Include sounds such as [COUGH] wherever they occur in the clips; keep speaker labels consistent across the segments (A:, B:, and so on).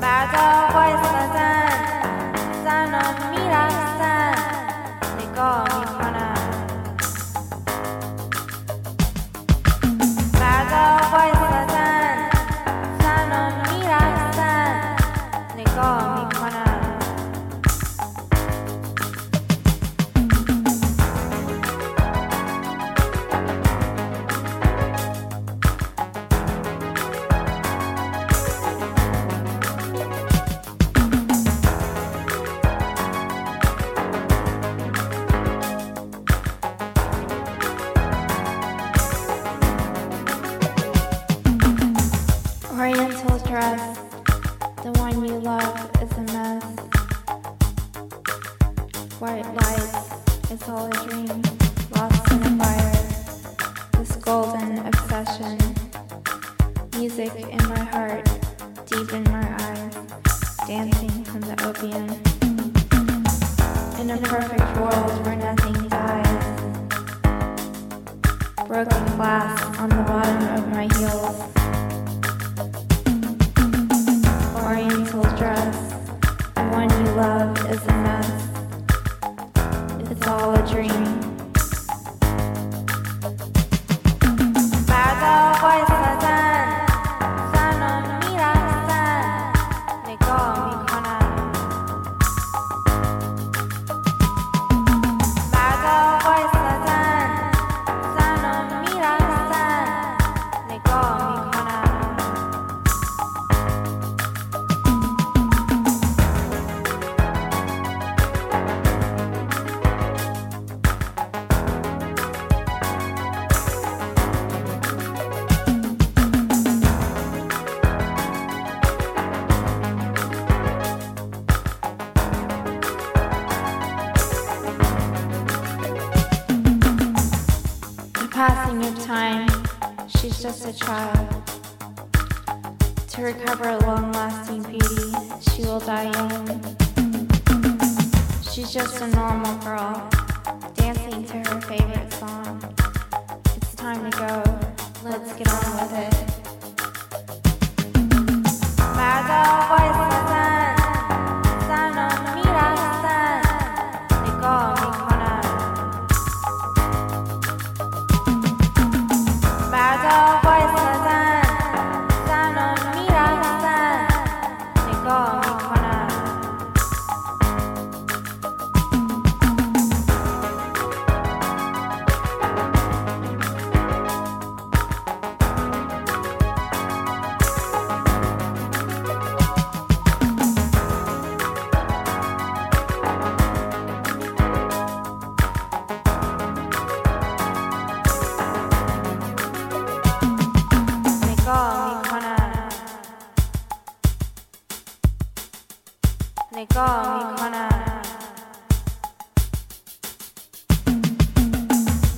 A: Bye,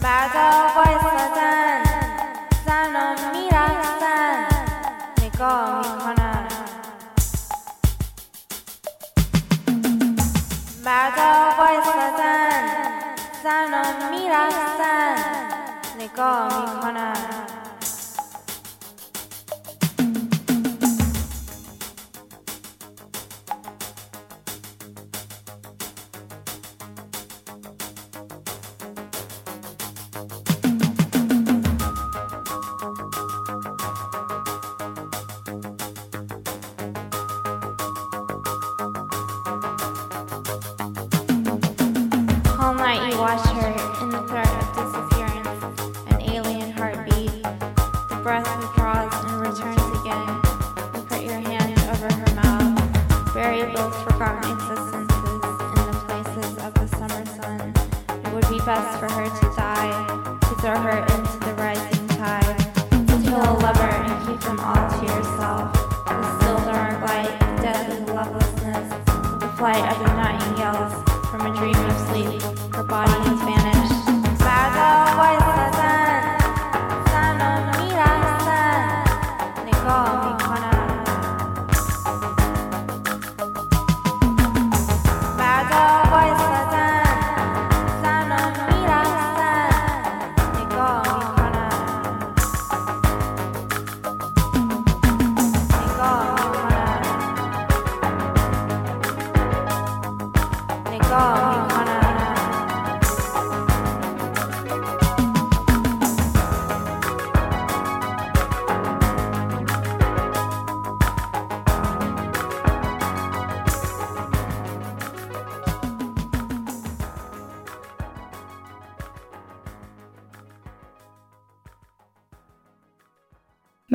A: 八道关系。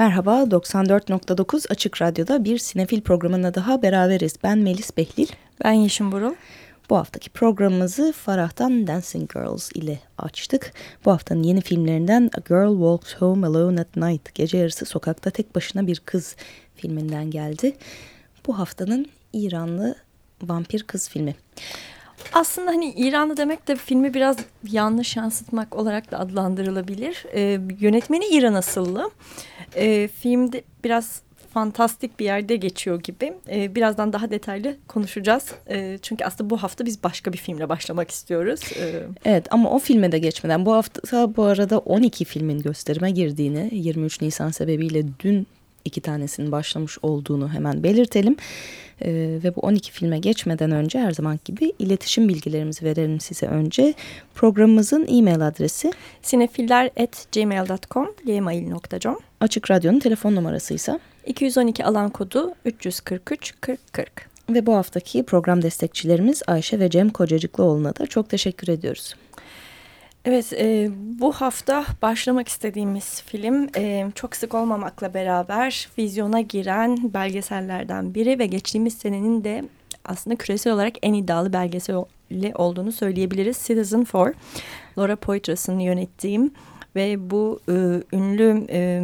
A: Merhaba, 94.9 Açık Radyo'da bir sinefil programına daha beraberiz. Ben Melis Behlil.
B: Ben Yeşim Burul.
A: Bu haftaki programımızı Farah'tan Dancing Girls ile açtık. Bu haftanın yeni filmlerinden A Girl Walks Home Alone at Night, Gece yarısı sokakta tek başına bir kız filminden geldi. Bu haftanın İranlı vampir kız filmi.
B: Aslında hani İranlı demek de filmi biraz yanlış yansıtmak olarak da adlandırılabilir. Ee, yönetmeni İran asıllı. Ee, filmde biraz fantastik bir yerde geçiyor gibi. Ee, birazdan daha detaylı konuşacağız. Ee, çünkü aslında bu hafta biz başka bir filmle başlamak istiyoruz.
A: Ee, evet ama o filme de geçmeden bu hafta bu arada 12 filmin gösterime girdiğini 23 Nisan sebebiyle dün iki tanesinin başlamış olduğunu hemen belirtelim. Ee, ve bu 12 filme geçmeden önce her zaman gibi iletişim bilgilerimizi verelim size önce. Programımızın e-mail adresi
B: sinefiller.gmail.com gmail.com
A: Açık Radyo'nun telefon numarası ise
B: 212 alan kodu 343 40 40.
A: Ve bu haftaki program destekçilerimiz Ayşe ve Cem Kocacıklıoğlu'na da çok teşekkür ediyoruz.
B: Evet, e, bu hafta başlamak istediğimiz film e, çok sık olmamakla beraber vizyona giren belgesellerden biri ve geçtiğimiz senenin de aslında küresel olarak en iddialı belgeseli olduğunu söyleyebiliriz. Citizen Four, Laura Poitras'ın yönettiğim ve bu e, ünlü e,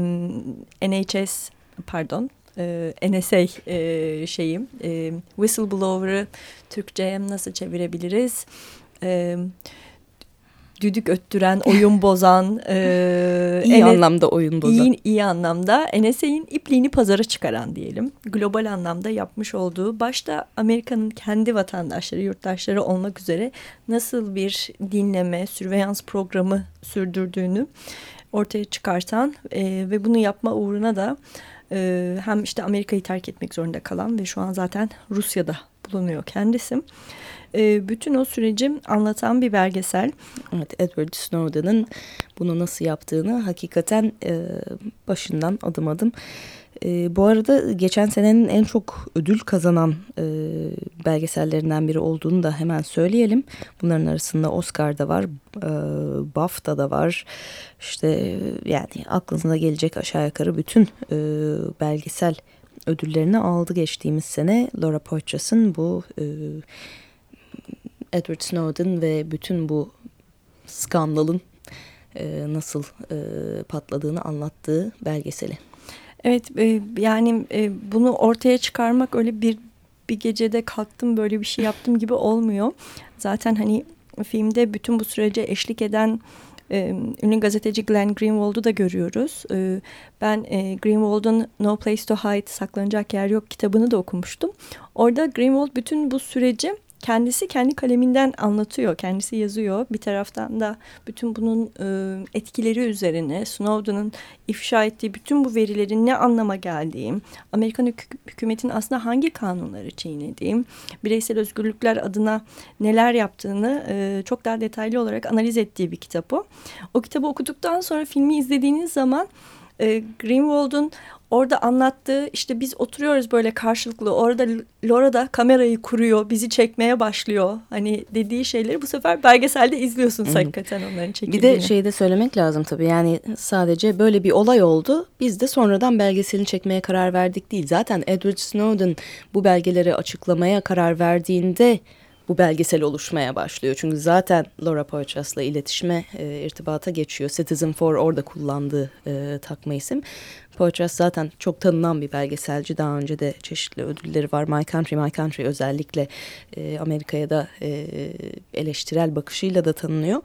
B: NHS pardon e, NSA e, şeyim e, whistleblower'ı Türkçe'ye nasıl çevirebiliriz? Evet düdük öttüren, oyun [LAUGHS] bozan.
A: e, iyi anlamda oyun bozan.
B: İyi, iyi anlamda NSA'in ipliğini pazara çıkaran diyelim. Global anlamda yapmış olduğu başta Amerika'nın kendi vatandaşları, yurttaşları olmak üzere nasıl bir dinleme, sürveyans programı sürdürdüğünü ortaya çıkartan e, ve bunu yapma uğruna da e, hem işte Amerika'yı terk etmek zorunda kalan ve şu an zaten Rusya'da bulunuyor kendisi e, bütün o süreci anlatan bir belgesel.
A: Evet, Edward Snowden'ın bunu nasıl yaptığını hakikaten e, başından adım adım. E, bu arada geçen senenin en çok ödül kazanan e, belgesellerinden biri olduğunu da hemen söyleyelim. Bunların arasında Oscar'da var, e, BAFTA'da var. İşte yani aklınıza gelecek aşağı yukarı bütün e, belgesel ödüllerini aldı geçtiğimiz sene. Laura Poitras'ın bu... E, Edward Snowden ve bütün bu skandalın e, nasıl e, patladığını anlattığı belgeseli.
B: Evet e, yani e, bunu ortaya çıkarmak öyle bir bir gecede kalktım böyle bir şey yaptım gibi olmuyor. Zaten hani filmde bütün bu sürece eşlik eden e, ünlü gazeteci Glenn Greenwald'u da görüyoruz. E, ben e, Greenwald'un No Place to Hide saklanacak yer yok kitabını da okumuştum. Orada Greenwald bütün bu süreci kendisi kendi kaleminden anlatıyor, kendisi yazıyor. Bir taraftan da bütün bunun e, etkileri üzerine Snowden'ın ifşa ettiği bütün bu verilerin ne anlama geldiği, Amerikan hük hükümetin aslında hangi kanunları çiğnediği, bireysel özgürlükler adına neler yaptığını e, çok daha detaylı olarak analiz ettiği bir kitap o. O kitabı okuduktan sonra filmi izlediğiniz zaman e, Greenwald'un orada anlattığı işte biz oturuyoruz böyle karşılıklı orada Laura da kamerayı kuruyor bizi çekmeye başlıyor hani dediği şeyleri bu sefer belgeselde izliyorsunuz Hı. hakikaten onların çekildiğini.
A: Bir de şeyi de söylemek lazım tabii yani sadece böyle bir olay oldu biz de sonradan belgeselini çekmeye karar verdik değil zaten Edward Snowden bu belgeleri açıklamaya karar verdiğinde bu belgesel oluşmaya başlıyor. Çünkü zaten Laura Poitras'la iletişime, e, irtibata geçiyor. Citizen Four orada kullandığı e, takma isim. Poitras zaten çok tanınan bir belgeselci. Daha önce de çeşitli ödülleri var. My Country, My Country özellikle e, Amerika'ya da e, eleştirel bakışıyla da tanınıyor.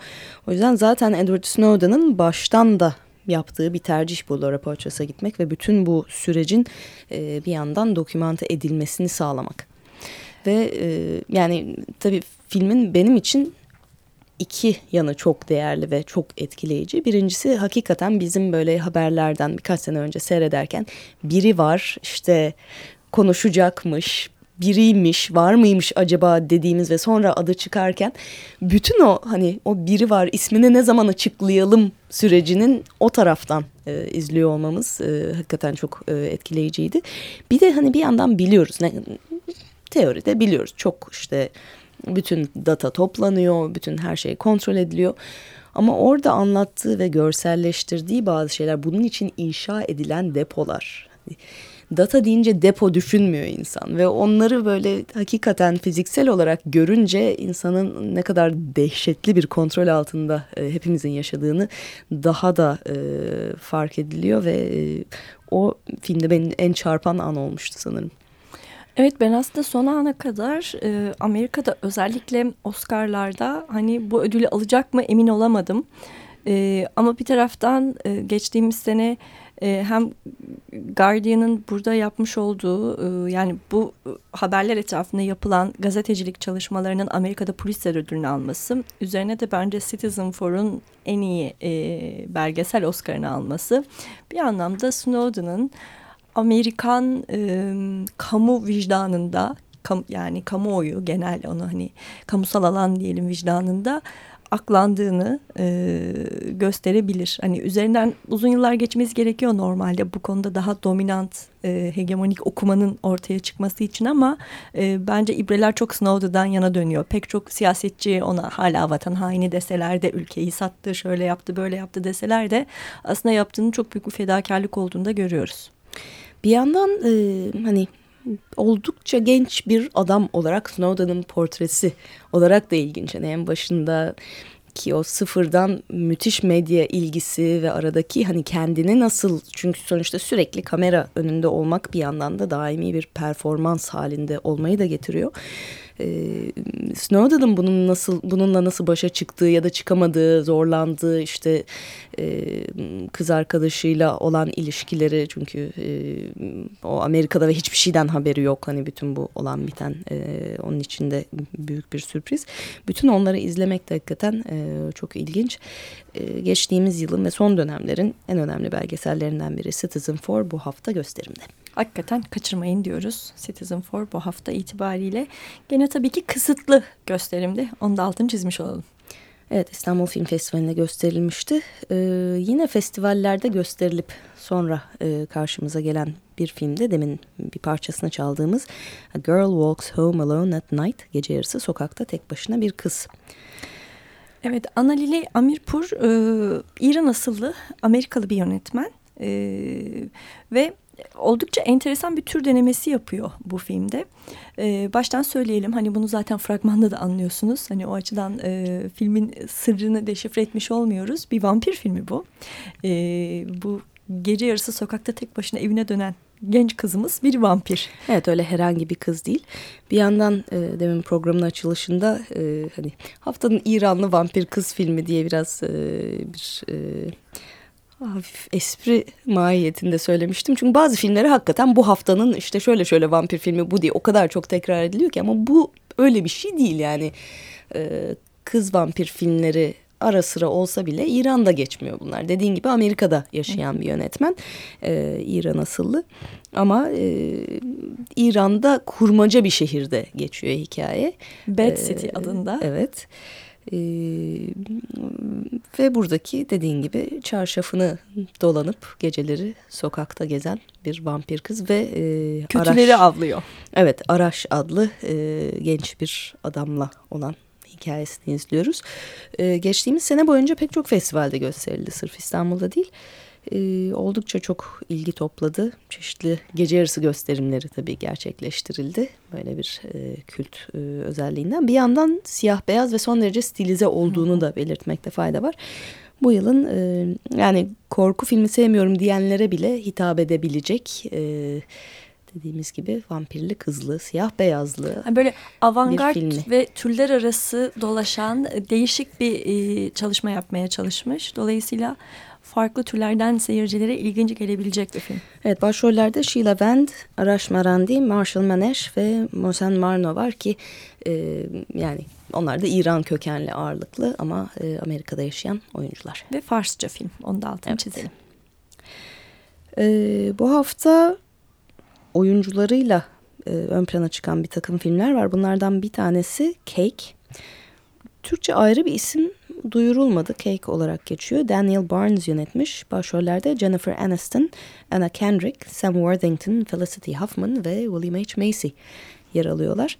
A: O yüzden zaten Edward Snowden'ın baştan da yaptığı bir tercih bu Laura Poitras'a gitmek ve bütün bu sürecin e, bir yandan dokümante edilmesini sağlamak. Ve e, yani tabii filmin benim için iki yanı çok değerli ve çok etkileyici. Birincisi hakikaten bizim böyle haberlerden birkaç sene önce seyrederken biri var işte konuşacakmış, biriymiş, var mıymış acaba dediğimiz ve sonra adı çıkarken bütün o hani o biri var ismini ne zaman açıklayalım sürecinin o taraftan e, izliyor olmamız e, hakikaten çok e, etkileyiciydi. Bir de hani bir yandan biliyoruz ne, teoride biliyoruz çok işte bütün data toplanıyor, bütün her şey kontrol ediliyor. Ama orada anlattığı ve görselleştirdiği bazı şeyler bunun için inşa edilen depolar. Data deyince depo düşünmüyor insan ve onları böyle hakikaten fiziksel olarak görünce insanın ne kadar dehşetli bir kontrol altında e, hepimizin yaşadığını daha da e, fark ediliyor ve e, o filmde benim en çarpan an olmuştu sanırım.
B: Evet ben aslında son ana kadar e, Amerika'da özellikle Oscar'larda hani bu ödülü alacak mı emin olamadım. E, ama bir taraftan e, geçtiğimiz sene e, hem Guardian'ın burada yapmış olduğu e, yani bu e, haberler etrafında yapılan gazetecilik çalışmalarının Amerika'da Pulitzer ödülünü alması üzerine de bence Citizen Four'un en iyi e, belgesel Oscar'ını alması bir anlamda Snowden'ın Amerikan e, kamu vicdanında kam, yani kamuoyu genel onu hani kamusal alan diyelim vicdanında aklandığını e, gösterebilir. Hani üzerinden uzun yıllar geçmesi gerekiyor normalde bu konuda daha dominant e, hegemonik okumanın ortaya çıkması için ama e, bence ibreler çok Snowden'dan yana dönüyor. Pek çok siyasetçi ona hala vatan haini deseler de ülkeyi sattı, şöyle yaptı, böyle yaptı deseler de aslında yaptığının çok büyük bir fedakarlık olduğunu da görüyoruz.
A: Bir yandan e, hani oldukça genç bir adam olarak Snowden'ın portresi olarak da ilginç. Yani en başında ki o sıfırdan müthiş medya ilgisi ve aradaki hani kendini nasıl çünkü sonuçta sürekli kamera önünde olmak bir yandan da daimi bir performans halinde olmayı da getiriyor e, Snowden'ın bunun nasıl bununla nasıl başa çıktığı ya da çıkamadığı, zorlandığı işte e, kız arkadaşıyla olan ilişkileri çünkü e, o Amerika'da ve hiçbir şeyden haberi yok hani bütün bu olan biten e, onun içinde büyük bir sürpriz. Bütün onları izlemek de hakikaten e, çok ilginç. E, geçtiğimiz yılın ve son dönemlerin en önemli belgesellerinden biri Citizen Four bu hafta gösterimde.
B: Hakikaten kaçırmayın diyoruz Citizen Four bu hafta itibariyle. Gene tabii ki kısıtlı gösterimde. Onu da altını çizmiş olalım.
A: Evet İstanbul Film Festivali'nde gösterilmişti. Ee, yine festivallerde gösterilip sonra e, karşımıza gelen bir filmde demin bir parçasını çaldığımız A Girl Walks Home Alone at Night gece yarısı sokakta tek başına bir kız.
B: Evet Analile Amirpur e, İran asıllı Amerikalı bir yönetmen e, ve oldukça enteresan bir tür denemesi yapıyor bu filmde. Ee, baştan söyleyelim hani bunu zaten fragmanda da anlıyorsunuz. Hani o açıdan e, filmin sırrını deşifre etmiş olmuyoruz. Bir vampir filmi bu. E, bu gece yarısı sokakta tek başına evine dönen genç kızımız bir vampir.
A: Evet öyle herhangi bir kız değil. Bir yandan e, demin programın açılışında e, hani haftanın İranlı vampir kız filmi diye biraz e, bir... E, hafif espri mahiyetinde söylemiştim. Çünkü bazı filmleri hakikaten bu haftanın işte şöyle şöyle vampir filmi bu diye o kadar çok tekrar ediliyor ki ama bu öyle bir şey değil yani. Ee, kız vampir filmleri ara sıra olsa bile İran'da geçmiyor bunlar. Dediğin gibi Amerika'da yaşayan bir yönetmen. Ee, İran asıllı. Ama e, İran'da kurmaca bir şehirde geçiyor hikaye.
B: Bad ee, City adında.
A: Evet. Evet. Ee, ve buradaki dediğin gibi çarşafını dolanıp geceleri sokakta gezen bir vampir kız ve
B: e, kötüleri Araş, avlıyor.
A: Evet Araş adlı e, genç bir adamla olan hikayesini izliyoruz. E, geçtiğimiz sene boyunca pek çok festivalde gösterildi sırf İstanbul'da değil e, oldukça çok ilgi topladı. Çeşitli gece yarısı gösterimleri tabii gerçekleştirildi. Böyle bir e, kült e, özelliğinden. Bir yandan siyah beyaz ve son derece stilize olduğunu da belirtmekte fayda var. Bu yılın e, yani korku filmi sevmiyorum diyenlere bile hitap edebilecek... E, dediğimiz gibi vampirli kızlı, siyah beyazlı.
B: böyle avantgard ve türler arası dolaşan değişik bir e, çalışma yapmaya çalışmış. Dolayısıyla farklı türlerden seyircilere ilginç gelebilecek bir film.
A: Evet başrollerde Sheila Vand, Arash Marandi, Marshall Manesh ve Mohsen Marno var ki e, yani onlar da İran kökenli ağırlıklı ama e, Amerika'da yaşayan oyuncular.
B: Ve Farsça film onu da altını evet. çizelim.
A: E, bu hafta oyuncularıyla e, ön plana çıkan bir takım filmler var. Bunlardan bir tanesi Cake. Türkçe ayrı bir isim duyurulmadı. Cake olarak geçiyor. Daniel Barnes yönetmiş. Başrollerde Jennifer Aniston, Anna Kendrick, Sam Worthington, Felicity Huffman ve William H. Macy yer alıyorlar.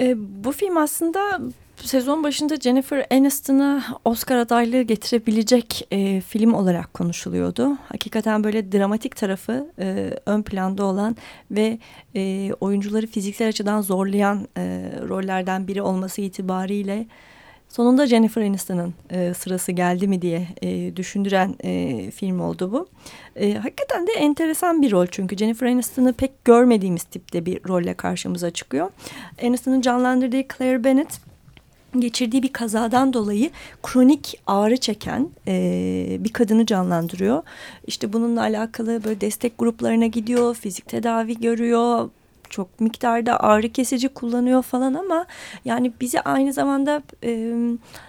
B: E, bu film aslında sezon başında Jennifer Aniston'a Oscar adaylığı getirebilecek e, film olarak konuşuluyordu. Hakikaten böyle dramatik tarafı e, ön planda olan ve e, oyuncuları fiziksel açıdan zorlayan e, rollerden biri olması itibariyle sonunda Jennifer Aniston'ın e, sırası geldi mi diye e, düşündüren e, film oldu bu. E, hakikaten de enteresan bir rol çünkü Jennifer Aniston'ı pek görmediğimiz tipte bir rolle karşımıza çıkıyor. Aniston'ın canlandırdığı Claire Bennett geçirdiği bir kazadan dolayı kronik ağrı çeken e, bir kadını canlandırıyor. İşte bununla alakalı böyle destek gruplarına gidiyor, fizik tedavi görüyor, çok miktarda ağrı kesici kullanıyor falan ama yani bizi aynı zamanda e,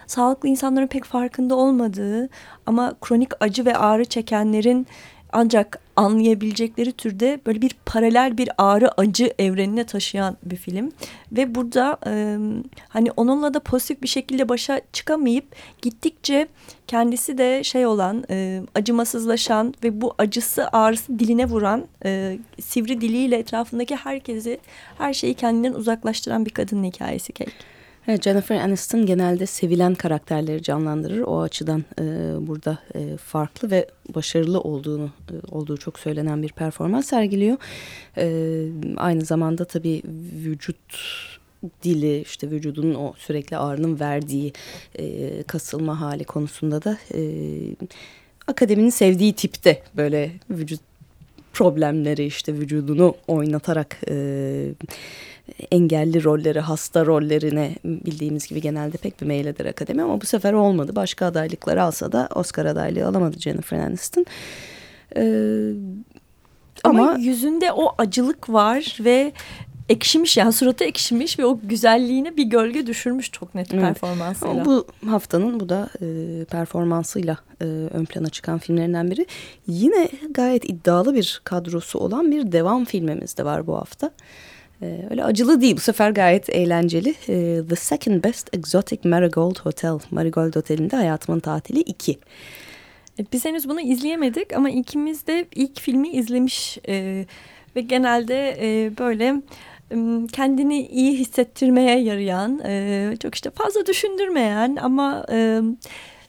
B: sağlıklı insanların pek farkında olmadığı ama kronik acı ve ağrı çekenlerin ancak anlayabilecekleri türde böyle bir paralel bir ağrı acı evrenine taşıyan bir film ve burada e, hani onunla da pozitif bir şekilde başa çıkamayıp gittikçe kendisi de şey olan e, acımasızlaşan ve bu acısı ağrısı diline vuran e, sivri diliyle etrafındaki herkesi her şeyi kendinden uzaklaştıran bir kadının hikayesi Kate.
A: Evet, Jennifer Aniston genelde sevilen karakterleri canlandırır. O açıdan e, burada e, farklı ve başarılı olduğunu e, olduğu çok söylenen bir performans sergiliyor. E, aynı zamanda tabii vücut dili işte vücudunun o sürekli ağrının verdiği e, kasılma hali konusunda da e, akademinin sevdiği tipte böyle vücut problemleri işte vücudunu oynatarak e, engelli rolleri, hasta rollerine bildiğimiz gibi genelde pek bir meyleder akademi ama bu sefer olmadı. Başka adaylıkları alsa da Oscar adaylığı alamadı Jennifer Aniston.
B: Ee, ama, ama yüzünde o acılık var ve ekşimiş yani suratı ekşimiş ve o güzelliğine bir gölge düşürmüş çok net evet. performansıyla.
A: Bu haftanın bu da e, performansıyla e, ön plana çıkan filmlerinden biri. Yine gayet iddialı bir kadrosu olan bir devam filmimiz de var bu hafta. Ee, öyle acılı değil bu sefer gayet eğlenceli. Ee, The Second Best Exotic Marigold Hotel. Marigold Oteli'nde hayatımın tatili 2.
B: E, biz henüz bunu izleyemedik ama ikimiz de ilk filmi izlemiş e, ve genelde e, böyle kendini iyi hissettirmeye yarayan, e, çok işte fazla düşündürmeyen ama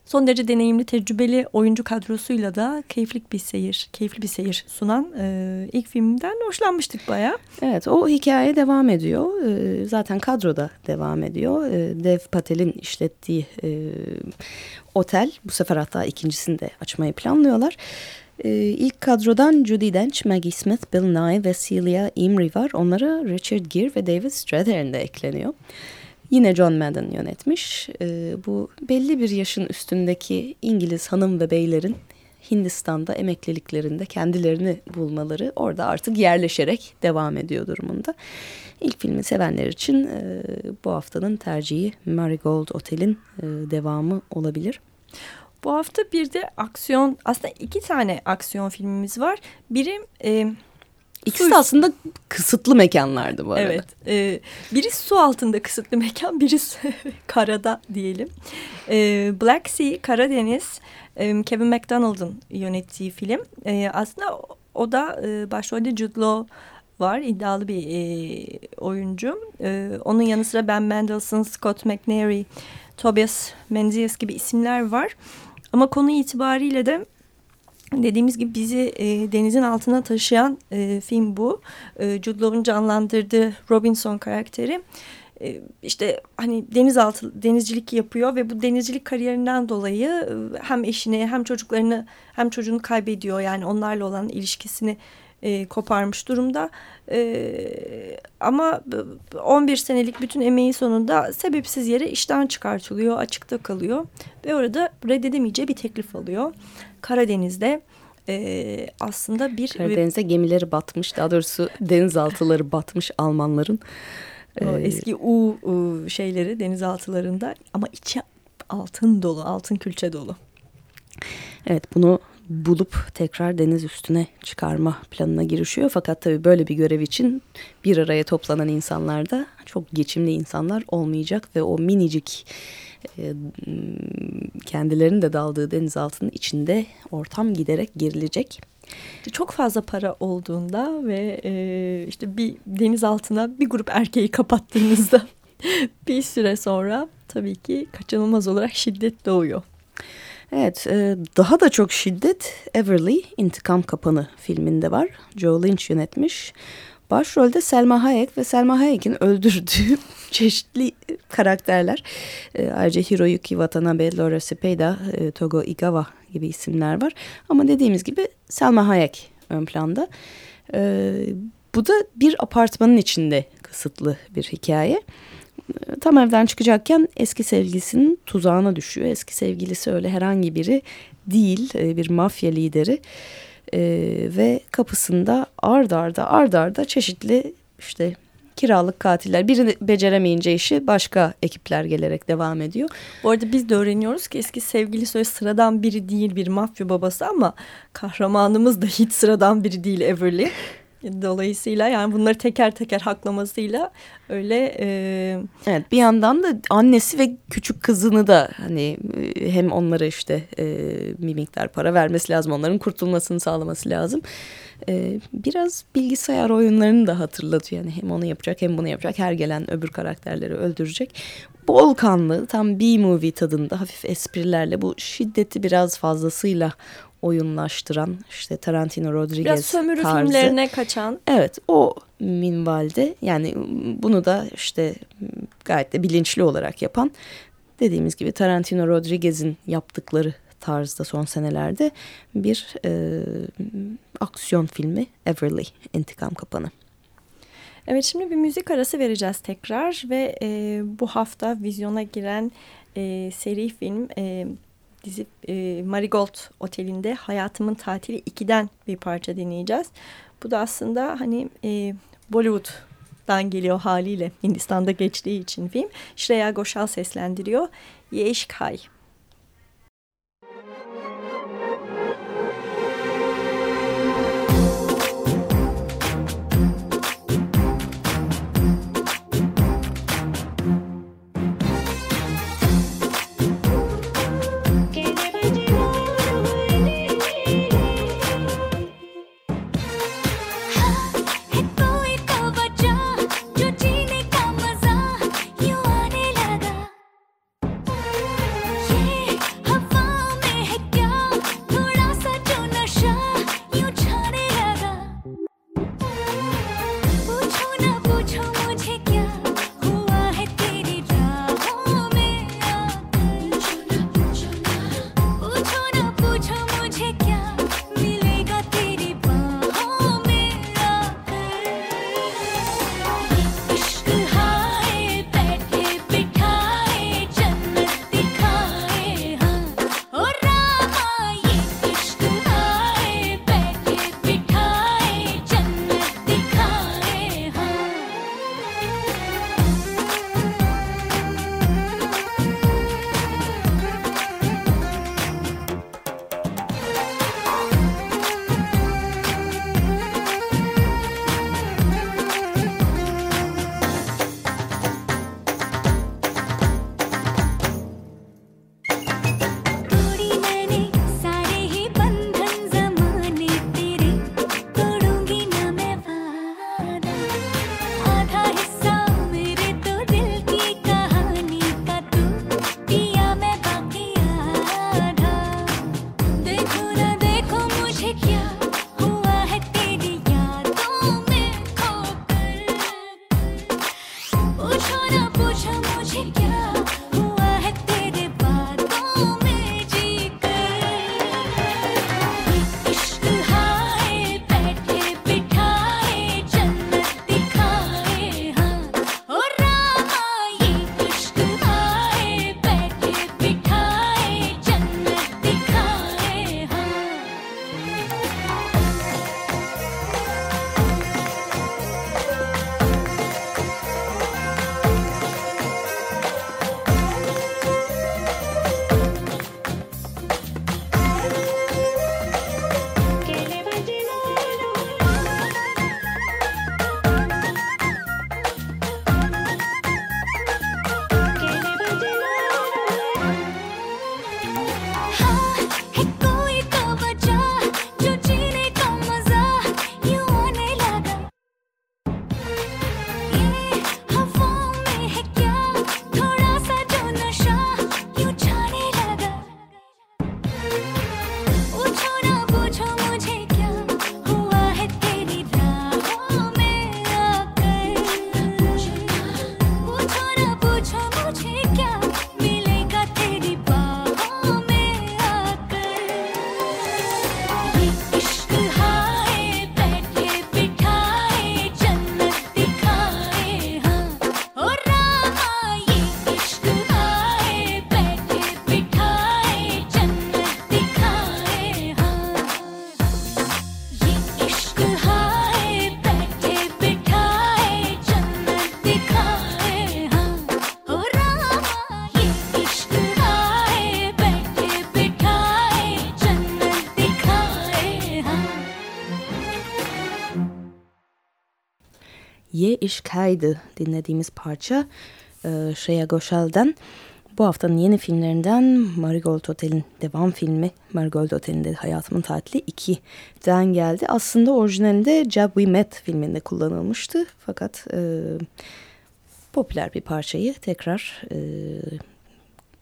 B: son derece deneyimli, tecrübeli oyuncu kadrosuyla da keyifli bir seyir, keyifli bir seyir sunan e, ilk filmden hoşlanmıştık baya.
A: Evet, o hikaye devam ediyor. E, zaten kadroda devam ediyor. E, Dev Patel'in işlettiği e, otel, bu sefer hatta ikincisini de açmayı planlıyorlar. Ee, ilk kadrodan Judy Dench, Maggie Smith, Bill Nye ve Celia Imrie var. Onlara Richard Gere ve David Strathairn de ekleniyor. Yine John Madden yönetmiş. E, bu belli bir yaşın üstündeki İngiliz hanım ve beylerin Hindistan'da emekliliklerinde kendilerini bulmaları orada artık yerleşerek devam ediyor durumunda. İlk filmi sevenler için e, bu haftanın tercihi Marigold Otel'in e, devamı olabilir.
B: Bu hafta bir de aksiyon aslında iki tane aksiyon filmimiz var. Biri e,
A: İkisi de aslında kısıtlı mekanlardı bu arada.
B: Evet. E, biri su altında kısıtlı mekan, [LAUGHS] biri karada diyelim. E, Black Sea, Karadeniz, e, Kevin McDonald'ın yönettiği film. E, aslında o da e, başrolde Jude Law var. iddialı bir e, oyuncu. E, onun yanı sıra Ben Mendelsohn, Scott McNairy, Tobias Menzies gibi isimler var. Ama konu itibariyle de Dediğimiz gibi bizi e, denizin altına taşıyan e, film bu. E, Jude Law'un canlandırdığı Robinson karakteri e, işte hani denizaltı denizcilik yapıyor ve bu denizcilik kariyerinden dolayı e, hem eşini hem çocuklarını hem çocuğunu kaybediyor. Yani onlarla olan ilişkisini e, koparmış durumda. E, ama 11 senelik bütün emeği sonunda sebepsiz yere işten çıkartılıyor, açıkta kalıyor ve orada reddedemeyeceği bir teklif alıyor. Karadeniz'de e, aslında bir...
A: Karadeniz'de gemileri batmış daha doğrusu denizaltıları batmış Almanların.
B: Ee, eski U, U şeyleri denizaltılarında ama içi altın dolu, altın külçe dolu.
A: Evet bunu bulup tekrar deniz üstüne çıkarma planına girişiyor. Fakat tabii böyle bir görev için bir araya toplanan insanlar da çok geçimli insanlar olmayacak ve o minicik e, kendilerinin de daldığı denizaltının içinde ortam giderek gerilecek.
B: Çok fazla para olduğunda ve e, işte bir deniz altına bir grup erkeği kapattığınızda [LAUGHS] bir süre sonra tabii ki kaçınılmaz olarak şiddet doğuyor.
A: Evet, e, daha da çok şiddet Everly İntikam Kapanı filminde var. Joe Lynch yönetmiş. Başrolde Selma Hayek ve Selma Hayek'in öldürdüğü [LAUGHS] çeşitli karakterler. E, ayrıca Hiroyuki Watanabe, Laura Cepeda, e, Togo Igawa gibi isimler var. Ama dediğimiz gibi Selma Hayek ön planda. Bu da bir apartmanın içinde kısıtlı bir hikaye tam evden çıkacakken eski sevgilisinin tuzağına düşüyor. Eski sevgilisi öyle herhangi biri değil e, bir mafya lideri e, ve kapısında ard arda ard arda çeşitli işte kiralık katiller. Biri beceremeyince işi başka ekipler gelerek devam ediyor.
B: Bu arada biz de öğreniyoruz ki eski sevgilisi öyle sıradan biri değil bir mafya babası ama kahramanımız da hiç sıradan biri değil Everly. Dolayısıyla yani bunları teker teker haklamasıyla öyle... E...
A: Evet bir yandan da annesi ve küçük kızını da hani e, hem onlara işte e, bir miktar para vermesi lazım. Onların kurtulmasını sağlaması lazım. E, biraz bilgisayar oyunlarını da hatırlatıyor. Yani hem onu yapacak hem bunu yapacak. Her gelen öbür karakterleri öldürecek. Bol kanlı tam B-movie tadında hafif esprilerle bu şiddeti biraz fazlasıyla oyunlaştıran işte Tarantino Rodriguez Biraz
B: sömürü
A: tarzı.
B: filmlerine kaçan.
A: Evet o minvalde yani bunu da işte gayet de bilinçli olarak yapan dediğimiz gibi Tarantino Rodriguez'in yaptıkları tarzda son senelerde bir e, aksiyon filmi Everly İntikam Kapanı.
B: Evet şimdi bir müzik arası vereceğiz tekrar ve e, bu hafta vizyona giren e, seri film e, dizi e, Marigold Oteli'nde Hayatımın Tatili 2'den bir parça dinleyeceğiz. Bu da aslında hani e, Bollywood'dan geliyor haliyle Hindistan'da geçtiği için film. Shreya Ghoshal seslendiriyor. Yeşk Hay.
A: İşkaydı dinlediğimiz parça e, Shreya Goshal'den. Bu haftanın yeni filmlerinden Marigold Otel'in devam filmi Marigold Otel'inde Hayatımın Tatili 2'den geldi. Aslında orijinalinde Jab We Met filminde kullanılmıştı. Fakat e, popüler bir parçayı tekrar e,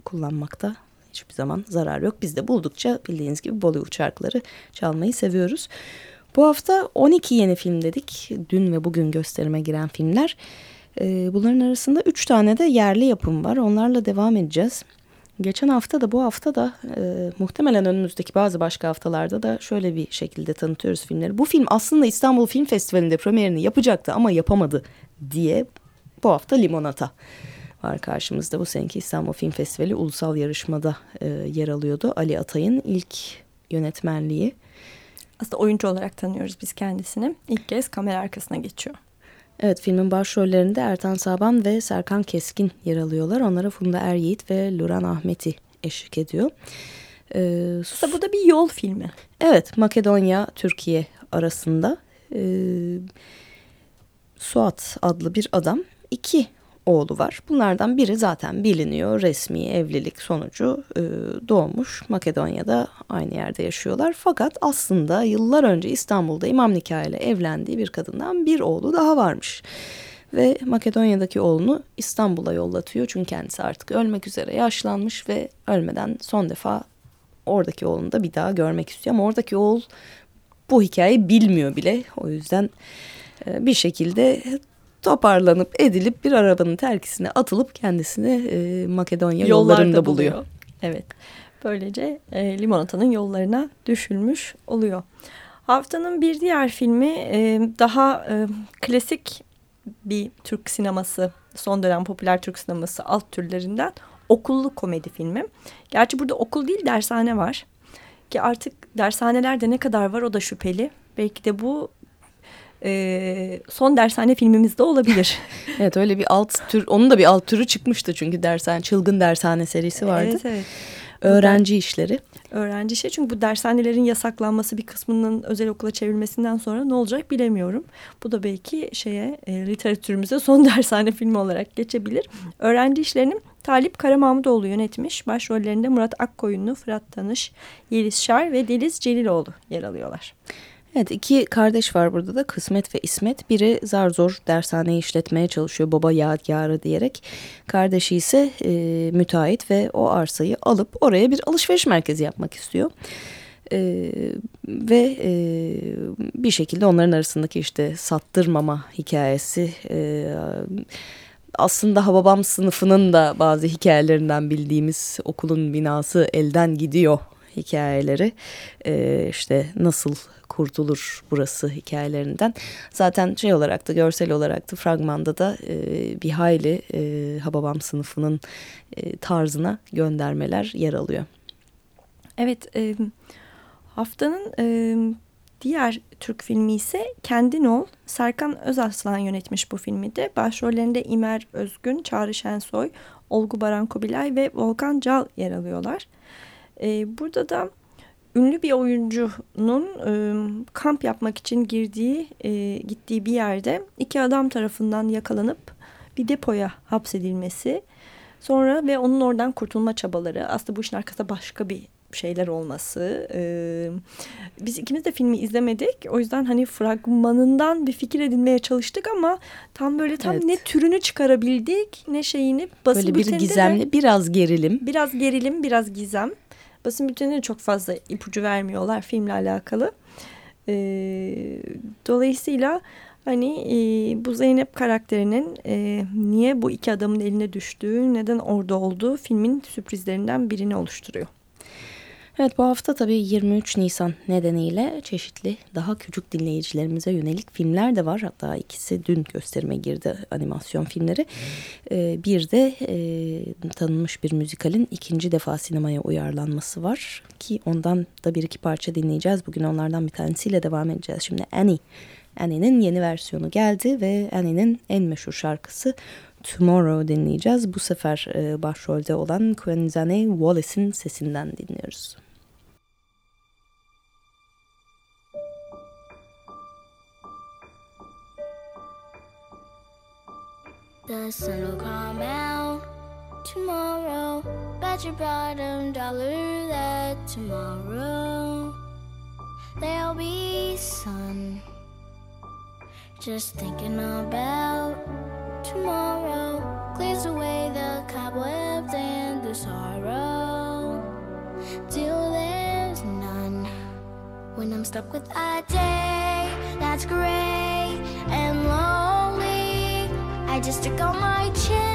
A: kullanmakta hiçbir zaman zarar yok. Biz de buldukça bildiğiniz gibi Bollywood şarkıları çalmayı seviyoruz. Bu hafta 12 yeni film dedik. Dün ve bugün gösterime giren filmler. Ee, bunların arasında 3 tane de yerli yapım var. Onlarla devam edeceğiz. Geçen hafta da bu hafta da e, muhtemelen önümüzdeki bazı başka haftalarda da şöyle bir şekilde tanıtıyoruz filmleri. Bu film aslında İstanbul Film Festivali'nde premierini yapacaktı ama yapamadı diye bu hafta Limonata var karşımızda. Bu seneki İstanbul Film Festivali ulusal yarışmada e, yer alıyordu. Ali Atay'ın ilk yönetmenliği.
B: Aslında oyuncu olarak tanıyoruz biz kendisini. İlk kez kamera arkasına geçiyor.
A: Evet filmin başrollerinde Ertan Saban ve Serkan Keskin yer alıyorlar. Onlara Funda Er Yiğit ve Luran Ahmet'i eşlik ediyor.
B: Ee, Aslında bu da bir yol filmi.
A: Evet Makedonya Türkiye arasında ee, Suat adlı bir adam iki oğlu var. Bunlardan biri zaten biliniyor. Resmi evlilik sonucu e, doğmuş. Makedonya'da aynı yerde yaşıyorlar. Fakat aslında yıllar önce İstanbul'da imam nikahıyla evlendiği bir kadından bir oğlu daha varmış. Ve Makedonya'daki oğlunu İstanbul'a yollatıyor. Çünkü kendisi artık ölmek üzere yaşlanmış ve ölmeden son defa oradaki oğlunu da bir daha görmek istiyor. Ama oradaki oğul bu hikayeyi bilmiyor bile. O yüzden e, bir şekilde toparlanıp edilip bir arabanın terkisine atılıp kendisini e, Makedonya yollarında, yollarında buluyor. buluyor.
B: Evet. Böylece e, limonatanın yollarına düşülmüş oluyor. Haftanın bir diğer filmi e, daha e, klasik bir Türk sineması, son dönem popüler Türk sineması alt türlerinden okullu komedi filmi. Gerçi burada okul değil dershane var. Ki artık dershanelerde ne kadar var o da şüpheli. Belki de bu e, son dershane filmimizde olabilir. [LAUGHS]
A: evet öyle bir alt tür, onun da bir alt türü çıkmıştı çünkü dershane, çılgın dershane serisi vardı. Evet evet. Öğrenci işleri.
B: Öğrenci işi çünkü bu dershanelerin yasaklanması bir kısmının özel okula çevrilmesinden sonra ne olacak bilemiyorum. Bu da belki şeye e, literatürümüze son [LAUGHS] dershane filmi olarak geçebilir. Öğrenci işlerinin Talip Karamahmudoğlu yönetmiş. Başrollerinde Murat Akkoyunlu, Fırat Tanış, Yeliz Şar ve Deniz Celiloğlu yer alıyorlar.
A: Evet iki kardeş var burada da Kısmet ve İsmet. Biri zar zor dershaneyi işletmeye çalışıyor baba yadigarı diyerek. Kardeşi ise e, müteahhit ve o arsayı alıp oraya bir alışveriş merkezi yapmak istiyor. Ee, ve e, bir şekilde onların arasındaki işte sattırmama hikayesi e, aslında Hababam sınıfının da bazı hikayelerinden bildiğimiz okulun binası elden gidiyor hikayeleri e, işte nasıl kurtulur burası hikayelerinden. Zaten şey olarak da görsel olarak da fragmanda da e, bir hayli e, Hababam sınıfının e, tarzına göndermeler yer alıyor.
B: Evet e, haftanın e, diğer Türk filmi ise Kendin Ol. Serkan Özaslan yönetmiş bu filmi de. Başrollerinde İmer Özgün, Çağrı Şensoy, Olgu Baran Kubilay ve Volkan Cal yer alıyorlar. E, burada da ünlü bir oyuncunun e, kamp yapmak için girdiği e, gittiği bir yerde iki adam tarafından yakalanıp bir depoya hapsedilmesi sonra ve onun oradan kurtulma çabaları aslında bu işin arkasında başka bir şeyler olması. Ee, biz ikimiz de filmi izlemedik. O yüzden hani fragmanından bir fikir edinmeye çalıştık ama tam böyle tam evet. ne türünü çıkarabildik ne şeyini.
A: Basın böyle bir gizemli de, biraz gerilim.
B: Biraz gerilim biraz gizem. Basın bültenleri çok fazla ipucu vermiyorlar filmle alakalı. E, dolayısıyla hani e, bu Zeynep karakterinin e, niye bu iki adamın eline düştüğü, neden orada olduğu filmin sürprizlerinden birini oluşturuyor.
A: Evet bu hafta tabii 23 Nisan nedeniyle çeşitli daha küçük dinleyicilerimize yönelik filmler de var. Hatta ikisi dün gösterime girdi animasyon filmleri. Ee, bir de e, tanınmış bir müzikalin ikinci defa sinemaya uyarlanması var. Ki ondan da bir iki parça dinleyeceğiz. Bugün onlardan bir tanesiyle devam edeceğiz. Şimdi Annie. Annie'nin yeni versiyonu geldi ve Annie'nin en meşhur şarkısı Tomorrow dinleyeceğiz. Bu sefer e, başrolde olan Quenzane Wallace'in sesinden dinliyoruz.
C: The sun will come out tomorrow. Bet your bottom dollar that tomorrow there'll be sun. Just thinking about tomorrow clears away the cobwebs and the sorrow till there's none. When I'm stuck with a day that's gray and lonely, I just stick on my chin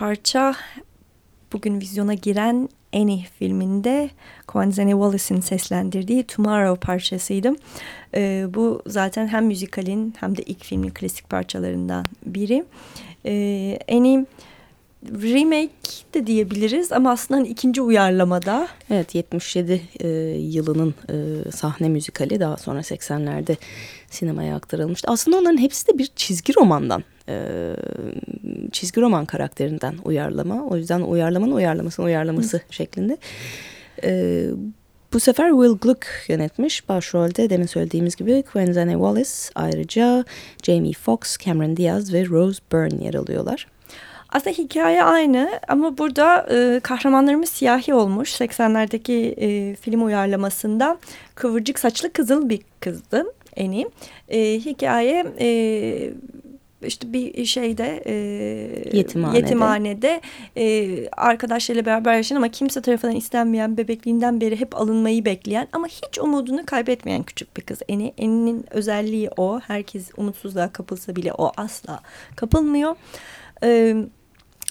B: parça bugün vizyona giren Annie filminde Kwanzaa Wallace'in seslendirdiği Tomorrow parçasıydı. Ee, bu zaten hem müzikalin hem de ilk filmin klasik parçalarından biri. Ee, Annie remake de diyebiliriz ama aslında hani ikinci uyarlamada.
A: Evet 77 e, yılının e, sahne müzikali daha sonra 80'lerde sinemaya aktarılmıştı. Aslında onların hepsi de bir çizgi romandan e, çizgi roman karakterinden uyarlama. O yüzden uyarlamanın uyarlamasının uyarlaması şeklinde. E, bu sefer Will Gluck yönetmiş. Başrolde demin söylediğimiz gibi Quenzane Wallace ayrıca Jamie Foxx, Cameron Diaz ve Rose Byrne yer alıyorlar.
B: Aslında hikaye aynı ama burada e, kahramanlarımız siyahi olmuş. 80'lerdeki e, film uyarlamasında kıvırcık saçlı kızıl bir kızdı Eni. E, hikaye e, işte bir şeyde e,
A: Yetimhanede.
B: yetimhanede e, arkadaşlarıyla beraber yaşayan ama kimse tarafından istenmeyen bebekliğinden beri hep alınmayı bekleyen ama hiç umudunu kaybetmeyen küçük bir kız. Eni, Eni'nin özelliği o. Herkes umutsuzluğa kapılsa bile o asla kapılmıyor. E,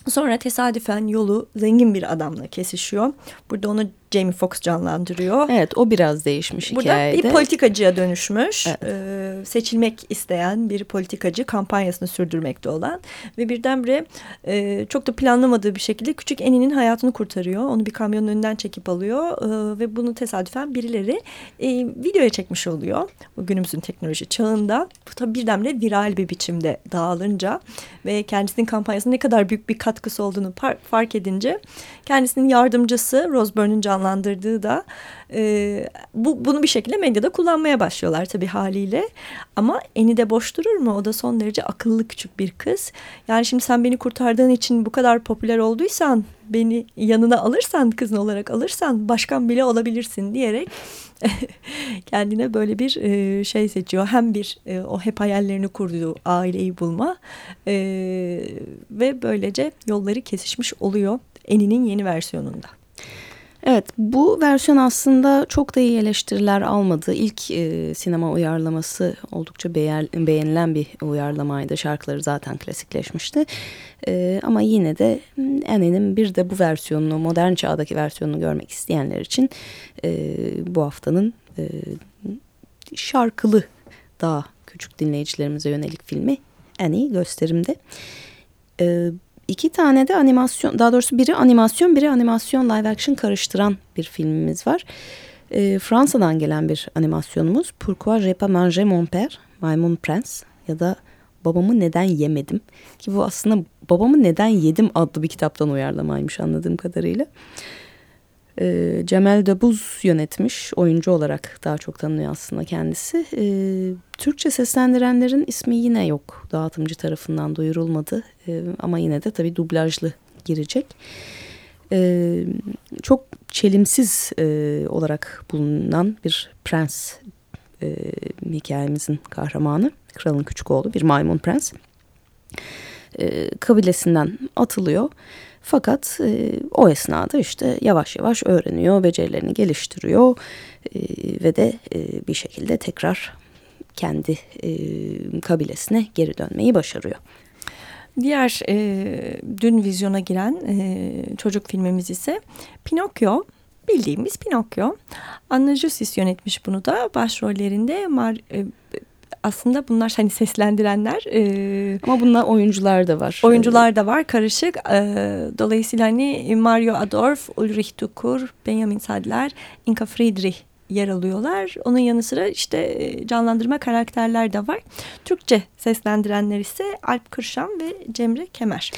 B: Sonra tesadüfen yolu zengin bir adamla kesişiyor. Burada onu Jamie Foxx canlandırıyor.
A: Evet o biraz değişmiş
B: Burada
A: hikayede.
B: bir politikacıya dönüşmüş.
A: Evet.
B: Ee, seçilmek isteyen bir politikacı kampanyasını sürdürmekte olan. Ve birdenbire e, çok da planlamadığı bir şekilde küçük Eni'nin hayatını kurtarıyor. Onu bir kamyonun önünden çekip alıyor. Ee, ve bunu tesadüfen birileri e, videoya çekmiş oluyor. Bu günümüzün teknoloji çağında. Bu tabii birdenbire viral bir biçimde dağılınca ve kendisinin kampanyasına ne kadar büyük bir katkısı olduğunu fark edince kendisinin yardımcısı Rose Byrne'ın canlandırdığı da e, bu, bunu bir şekilde medyada kullanmaya başlıyorlar tabii haliyle. Ama eni de boş durur mu? O da son derece akıllı küçük bir kız. Yani şimdi sen beni kurtardığın için bu kadar popüler olduysan beni yanına alırsan kızın olarak alırsan başkan bile olabilirsin diyerek [LAUGHS] kendine böyle bir e, şey seçiyor. Hem bir e, o hep hayallerini kurduğu aileyi bulma e, ve böylece yolları kesişmiş oluyor Eni'nin yeni versiyonunda.
A: Evet bu versiyon aslında çok da iyi eleştiriler almadı. İlk e, sinema uyarlaması oldukça beğer, beğenilen bir uyarlamaydı. Şarkıları zaten klasikleşmişti. E, ama yine de Annie'nin bir de bu versiyonunu modern çağdaki versiyonunu görmek isteyenler için e, bu haftanın e, şarkılı daha küçük dinleyicilerimize yönelik filmi Annie gösterimde. E, iki tane de animasyon daha doğrusu biri animasyon biri animasyon live action karıştıran bir filmimiz var. E, Fransa'dan gelen bir animasyonumuz Pourquoi j'ai pas mangé mon père? Maymun Prens ya da Babamı Neden Yemedim ki bu aslında Babamı Neden Yedim adlı bir kitaptan uyarlamaymış anladığım kadarıyla. Cemel Dabuz yönetmiş oyuncu olarak daha çok tanınıyor aslında kendisi. E, Türkçe seslendirenlerin ismi yine yok dağıtımcı tarafından duyurulmadı e, ama yine de tabii dublajlı girecek. E, çok çelimsiz e, olarak bulunan bir prens e, hikayemizin kahramanı. Kralın küçük oğlu bir maymun prens. E, kabilesinden atılıyor. Fakat e, o esnada işte yavaş yavaş öğreniyor, becerilerini geliştiriyor e, ve de e, bir şekilde tekrar kendi e, kabilesine geri dönmeyi başarıyor.
B: Diğer e, dün vizyona giren e, çocuk filmimiz ise Pinokyo. Bildiğimiz Pinokyo. Anna Jusis yönetmiş bunu da. Başrollerinde Mar e, aslında bunlar hani seslendirenler. E,
A: Ama bunlar oyuncular da var.
B: Oyuncular da var karışık. E, dolayısıyla hani Mario Adorf, Ulrich Tukur, Benjamin Sadler, Inka Friedrich yer alıyorlar. Onun yanı sıra işte canlandırma karakterler de var. Türkçe seslendirenler ise Alp Kırşan ve Cemre Kemer.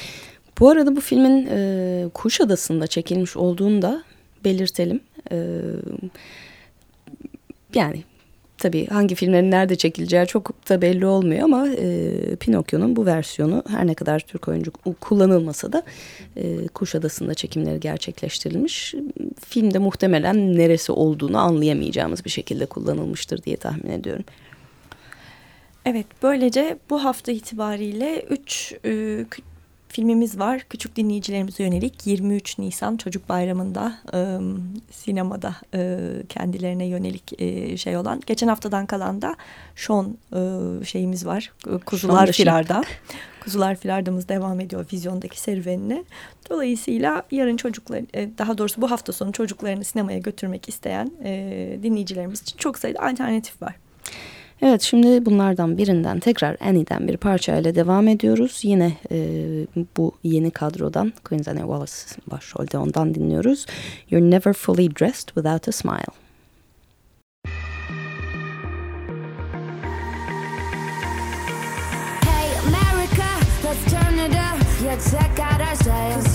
A: Bu arada bu filmin e, Kuşadası'nda çekilmiş olduğunu da belirtelim. E, yani tabii hangi filmlerin nerede çekileceği çok da belli olmuyor ama e, Pinokyo'nun bu versiyonu her ne kadar Türk oyuncu kullanılmasa da e, Kuşadası'nda çekimleri gerçekleştirilmiş. Filmde muhtemelen neresi olduğunu anlayamayacağımız bir şekilde kullanılmıştır diye tahmin ediyorum.
B: Evet böylece bu hafta itibariyle 3 e, filmimiz var. Küçük dinleyicilerimize yönelik 23 Nisan Çocuk Bayramı'nda e, sinemada e, kendilerine yönelik e, şey olan. Geçen haftadan kalan da Şon e, şeyimiz var. Kuzular
A: Şon
B: Firar'da. Kuzular Firarda'mız devam ediyor vizyondaki serüvenine. Dolayısıyla yarın çocuklar, e, daha doğrusu bu hafta sonu çocuklarını sinemaya götürmek isteyen e, dinleyicilerimiz için çok sayıda alternatif var.
A: Evet şimdi bunlardan birinden tekrar Annie'den bir parçayla devam ediyoruz. Yine e, bu yeni kadrodan Queen's Annie Wallace başrolde ondan dinliyoruz. You're never fully dressed without a smile.
D: Hey America, let's turn it up. Yeah, check out our style.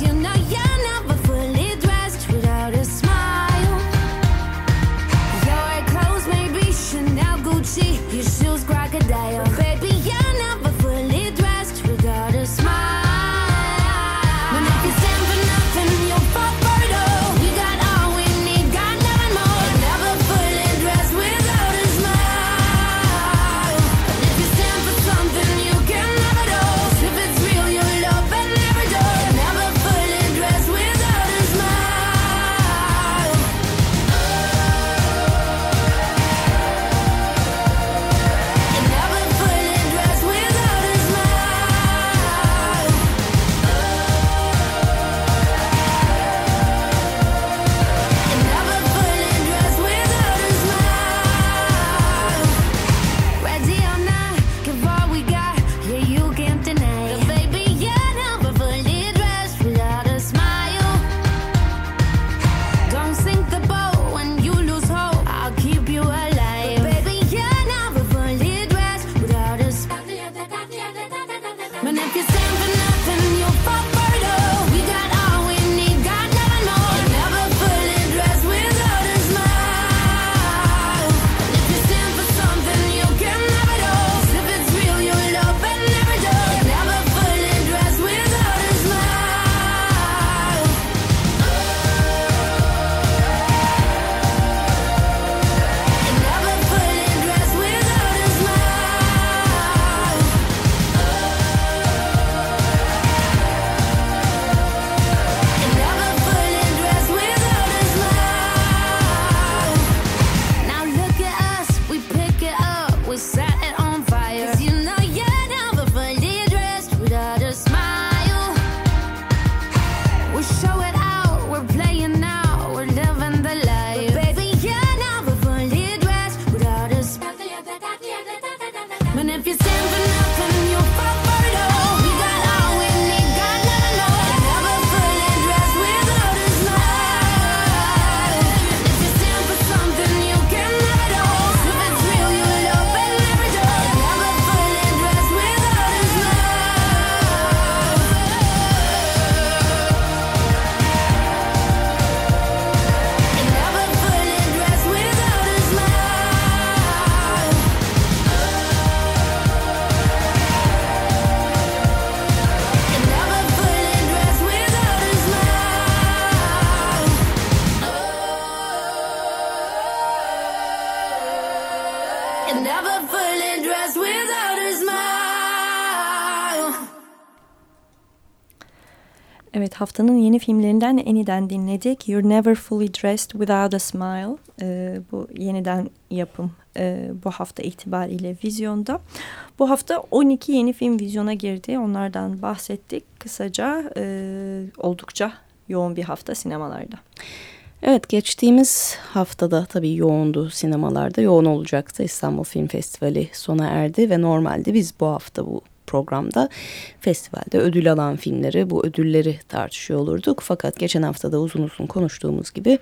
B: Yeni filmlerinden Annie'den dinledik. You're Never Fully Dressed Without a Smile. Ee, bu yeniden yapım e, bu hafta itibariyle vizyonda. Bu hafta 12 yeni film vizyona girdi. Onlardan bahsettik kısaca. E, oldukça yoğun bir hafta sinemalarda.
A: Evet geçtiğimiz haftada tabii yoğundu sinemalarda. Yoğun olacaktı. İstanbul Film Festivali sona erdi ve normalde biz bu hafta bu programda festivalde ödül alan filmleri, bu ödülleri tartışıyor olurduk. Fakat geçen haftada uzun uzun konuştuğumuz gibi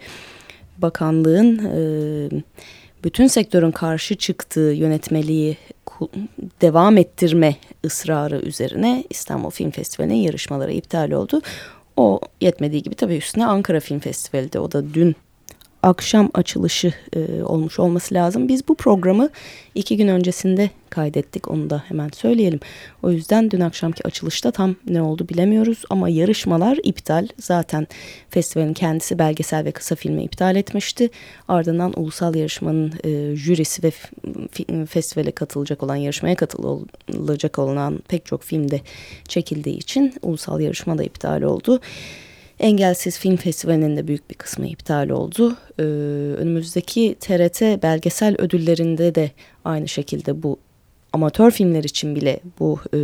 A: bakanlığın e, bütün sektörün karşı çıktığı yönetmeliği devam ettirme ısrarı üzerine İstanbul Film Festivali'nin yarışmaları iptal oldu. O yetmediği gibi tabii üstüne Ankara Film Festivali'de o da dün akşam açılışı e, olmuş olması lazım. Biz bu programı iki gün öncesinde kaydettik onu da hemen söyleyelim. O yüzden dün akşamki açılışta tam ne oldu bilemiyoruz ama yarışmalar iptal. Zaten festivalin kendisi belgesel ve kısa filmi iptal etmişti. Ardından ulusal yarışmanın e, jürisi ve festivale katılacak olan yarışmaya katılacak olan pek çok filmde çekildiği için ulusal yarışma da iptal oldu. Engelsiz Film Festivali'nin de büyük bir kısmı iptal oldu. Ee, önümüzdeki TRT belgesel ödüllerinde de aynı şekilde bu amatör filmler için bile bu e,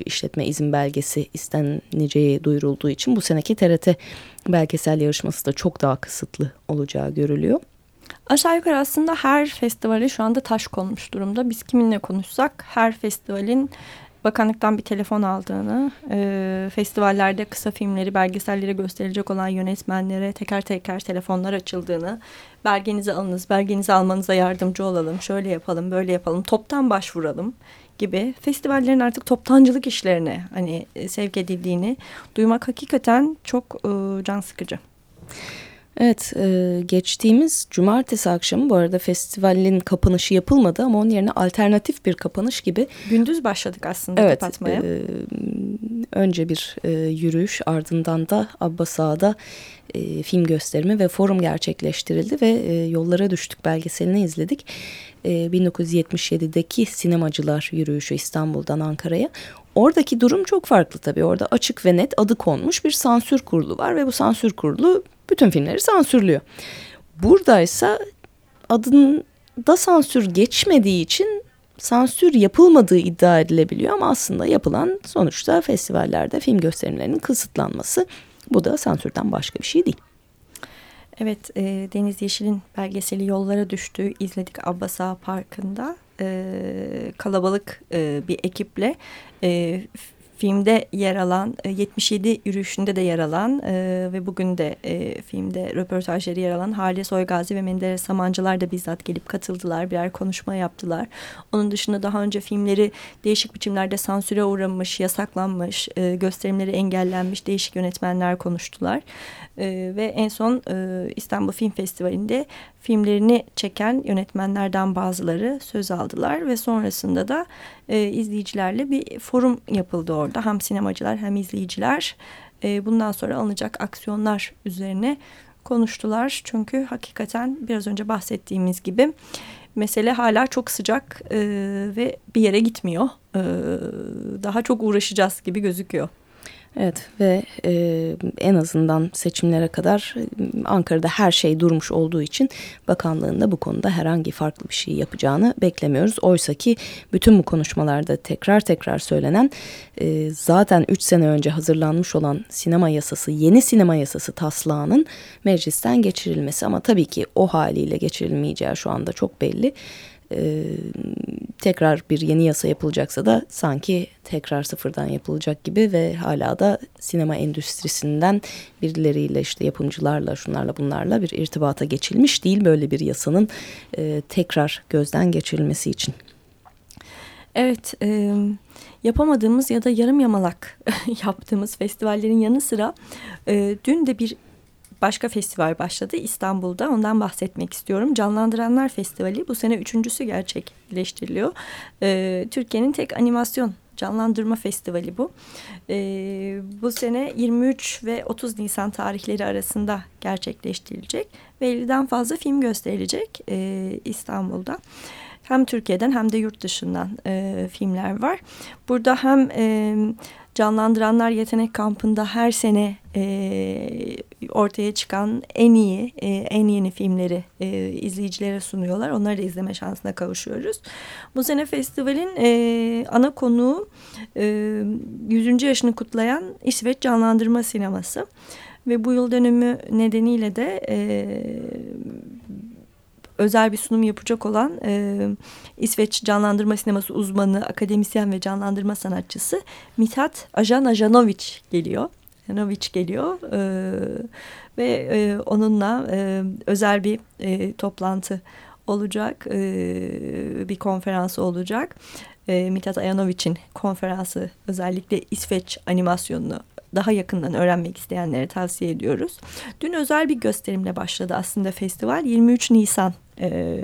A: işletme izin belgesi isteneceği duyurulduğu için bu seneki TRT belgesel yarışması da çok daha kısıtlı olacağı görülüyor.
B: Aşağı yukarı aslında her festivale şu anda taş konmuş durumda. Biz kiminle konuşsak her festivalin bakanlıktan bir telefon aldığını, e, festivallerde kısa filmleri, belgeselleri gösterilecek olan yönetmenlere teker teker telefonlar açıldığını, belgenizi alınız, belgenizi almanıza yardımcı olalım, şöyle yapalım, böyle yapalım, toptan başvuralım gibi festivallerin artık toptancılık işlerine hani e, sevk edildiğini duymak hakikaten çok e, can sıkıcı.
A: Evet e, geçtiğimiz cumartesi akşamı bu arada festivalin kapanışı yapılmadı ama onun yerine alternatif bir kapanış gibi.
B: Gündüz başladık aslında
A: evet,
B: kapatmaya.
A: E, önce bir e, yürüyüş ardından da Abbas Ağa'da e, film gösterimi ve forum gerçekleştirildi ve e, Yollara Düştük belgeselini izledik. E, 1977'deki sinemacılar yürüyüşü İstanbul'dan Ankara'ya. Oradaki durum çok farklı tabii. Orada açık ve net adı konmuş bir sansür kurulu var ve bu sansür kurulu bütün filmleri sansürlüyor. Buradaysa adında sansür geçmediği için sansür yapılmadığı iddia edilebiliyor ama aslında yapılan sonuçta festivallerde film gösterimlerinin kısıtlanması. Bu da sansürden başka bir şey değil.
B: Evet, e, Deniz Yeşil'in belgeseli Yollara Düştü izledik Abbas Ağa Parkı'nda. E, kalabalık e, bir ekiple e, filmde yer alan, 77 e, yürüyüşünde de yer alan e, ve bugün de e, filmde röportajları yer alan Hale Soygazi ve Menderes Samancılar da bizzat gelip katıldılar. Birer konuşma yaptılar. Onun dışında daha önce filmleri değişik biçimlerde sansüre uğramış, yasaklanmış, e, gösterimleri engellenmiş değişik yönetmenler konuştular. E, ve en son e, İstanbul Film Festivali'nde filmlerini çeken yönetmenlerden bazıları söz aldılar ve sonrasında da e, izleyicilerle bir forum yapıldı orada. Hem sinemacılar hem izleyiciler e, bundan sonra alınacak aksiyonlar üzerine konuştular. Çünkü hakikaten biraz önce bahsettiğimiz gibi mesele hala çok sıcak e, ve bir yere gitmiyor. E, daha çok uğraşacağız gibi gözüküyor.
A: Evet ve e, en azından seçimlere kadar e, Ankara'da her şey durmuş olduğu için bakanlığın da bu konuda herhangi farklı bir şey yapacağını beklemiyoruz. Oysa ki bütün bu konuşmalarda tekrar tekrar söylenen e, zaten 3 sene önce hazırlanmış olan sinema yasası, yeni sinema yasası taslağının meclisten geçirilmesi ama tabii ki o haliyle geçirilmeyeceği şu anda çok belli tekrar bir yeni yasa yapılacaksa da sanki tekrar sıfırdan yapılacak gibi ve hala da sinema endüstrisinden birileriyle işte yapımcılarla şunlarla bunlarla bir irtibata geçilmiş değil böyle bir yasanın e, tekrar gözden geçirilmesi için.
B: Evet, e, yapamadığımız ya da yarım yamalak [LAUGHS] yaptığımız festivallerin yanı sıra e, dün de bir başka festival başladı İstanbul'da. Ondan bahsetmek istiyorum. Canlandıranlar Festivali bu sene üçüncüsü gerçekleştiriliyor. Ee, Türkiye'nin tek animasyon canlandırma festivali bu. Ee, bu sene 23 ve 30 Nisan tarihleri arasında gerçekleştirilecek. Ve 50'den fazla film gösterilecek e, İstanbul'da. Hem Türkiye'den hem de yurt dışından e, filmler var. Burada hem... E, Canlandıranlar Yetenek Kampı'nda her sene e, ortaya çıkan en iyi, e, en yeni filmleri e, izleyicilere sunuyorlar. Onları da izleme şansına kavuşuyoruz. Bu sene festivalin e, ana konuğu e, 100. yaşını kutlayan İsveç Canlandırma Sineması. Ve bu yıl dönümü nedeniyle de e, özel bir sunum yapacak olan e, İsveç canlandırma sineması uzmanı, akademisyen ve canlandırma sanatçısı Mithat Ajan Ajanovic geliyor. Ajanovic geliyor e, ve e, onunla e, özel bir e, toplantı olacak, e, bir konferansı olacak. E, Mithat Ayanovic'in konferansı özellikle İsveç animasyonunu daha yakından öğrenmek isteyenlere tavsiye ediyoruz. Dün özel bir gösterimle başladı aslında festival. 23 Nisan e,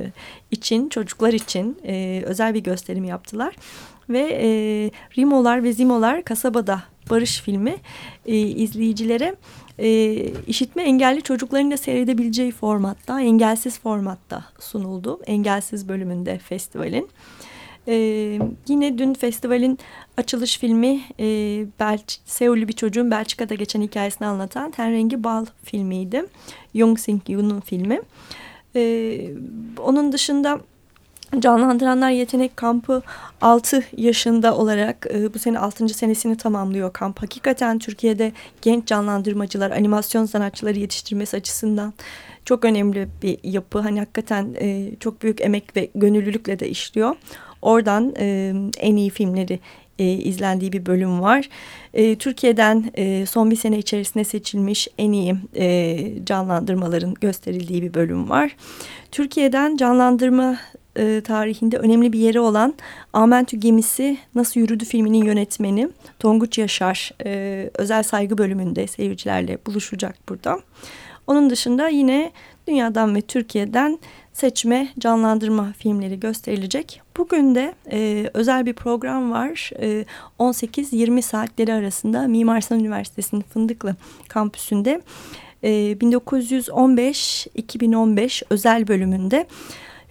B: için çocuklar için e, özel bir gösterim yaptılar. Ve e, Rimolar ve Zimolar Kasabada Barış filmi e, izleyicilere e, işitme engelli çocukların da seyredebileceği formatta, engelsiz formatta sunuldu. Engelsiz bölümünde festivalin. Ee, yine dün festivalin açılış filmi e, Belç Seul'lü bir çocuğun Belçika'da geçen hikayesini anlatan Ten Rengi Bal filmiydi. Jung Sing Yoon'un filmi. Ee, onun dışında Canlandıranlar Yetenek Kampı 6 yaşında olarak e, bu sene 6. senesini tamamlıyor kamp. Hakikaten Türkiye'de genç canlandırmacılar, animasyon sanatçıları yetiştirmesi açısından çok önemli bir yapı. Hani hakikaten e, çok büyük emek ve gönüllülükle de işliyor. Oradan e, en iyi filmleri e, izlendiği bir bölüm var. E, Türkiye'den e, son bir sene içerisinde seçilmiş en iyi e, canlandırmaların gösterildiği bir bölüm var. Türkiye'den canlandırma e, tarihinde önemli bir yeri olan Amentü Gemisi Nasıl Yürüdü filminin yönetmeni Tonguç Yaşar e, özel saygı bölümünde seyircilerle buluşacak burada. Onun dışında yine dünyadan ve Türkiye'den seçme canlandırma filmleri gösterilecek. Bugün de e, özel bir program var. E, 18-20 saatleri arasında Mimar Sinan Üniversitesi'nin Fındıklı kampüsünde e, 1915-2015 özel bölümünde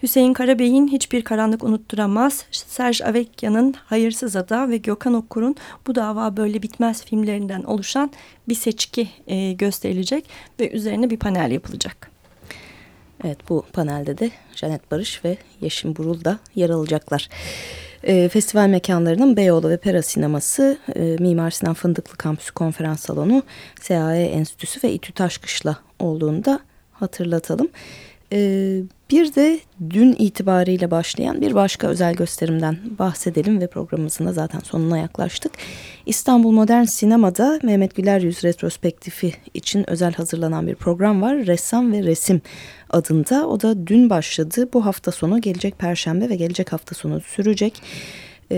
B: Hüseyin Karabey'in Hiçbir Karanlık Unutturamaz, Serge Avekya'nın Hayırsız Ada ve Gökhan Okur'un Bu Dava Böyle Bitmez filmlerinden oluşan bir seçki e, gösterilecek ve üzerine bir panel yapılacak.
A: Evet bu panelde de Janet Barış ve Yeşim Burul da yer alacaklar. E, festival mekanlarının Beyoğlu ve Pera Sineması, e, Mimar Sinan Fındıklı Kampüsü Konferans Salonu, SAE Enstitüsü ve İTÜ Taşkışla olduğunu da hatırlatalım. E, bir de dün itibariyle başlayan bir başka özel gösterimden bahsedelim ve programımızın da zaten sonuna yaklaştık. İstanbul Modern Sinema'da Mehmet Güler Yüz retrospektifi için özel hazırlanan bir program var. Ressam ve Resim adında. O da dün başladı. Bu hafta sonu gelecek perşembe ve gelecek hafta sonu sürecek. Ee,